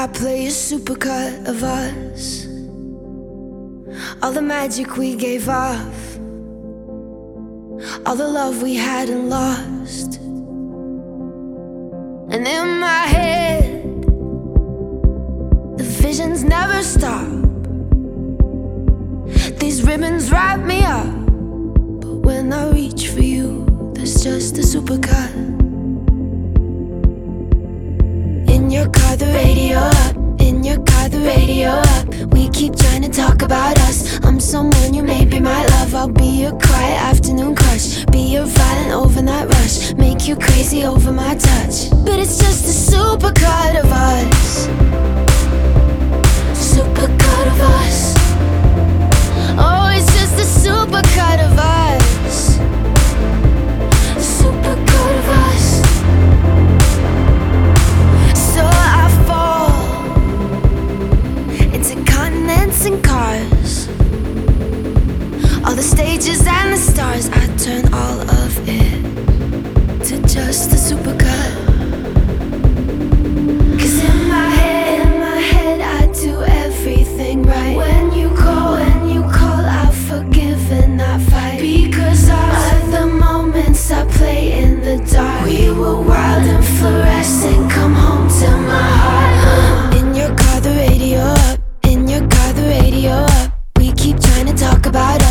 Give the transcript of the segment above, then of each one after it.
I play a supercut of us. All the magic we gave off, all the love we had and lost. And in my head, the visions never stop. These ribbons wrap me up, but when I reach for you, there's just a supercut. The radio up. We keep trying to talk about us. I'm someone you may be my love. I'll be your quiet afternoon crush. Be your violent overnight rush. Make you crazy over my touch. But it's just a supercut of us. Supercut of us. Turn all of it to just a supercut. Cause in my head, in my head, I do everything right. When you call, when you call, I forgive and not fight. Because of the moments I play in the dark. We were wild and fluorescent. Come home to my heart. In your car, the radio up. In your car, the radio up. We keep trying to talk about us.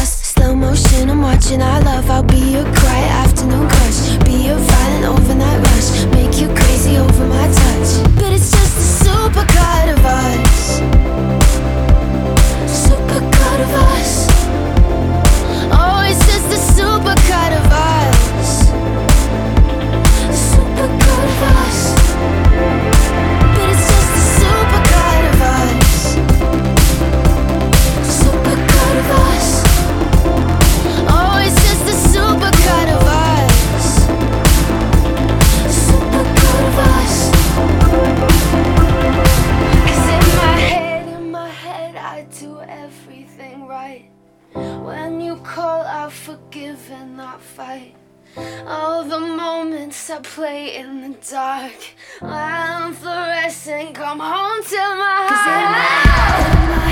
Do everything right. When you call, I forgive and not fight. All the moments I play in the dark. I'm fluorescent, come home to my heart.